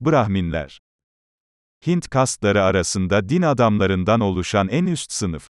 Brahminler. Hint kastları arasında din adamlarından oluşan en üst sınıf.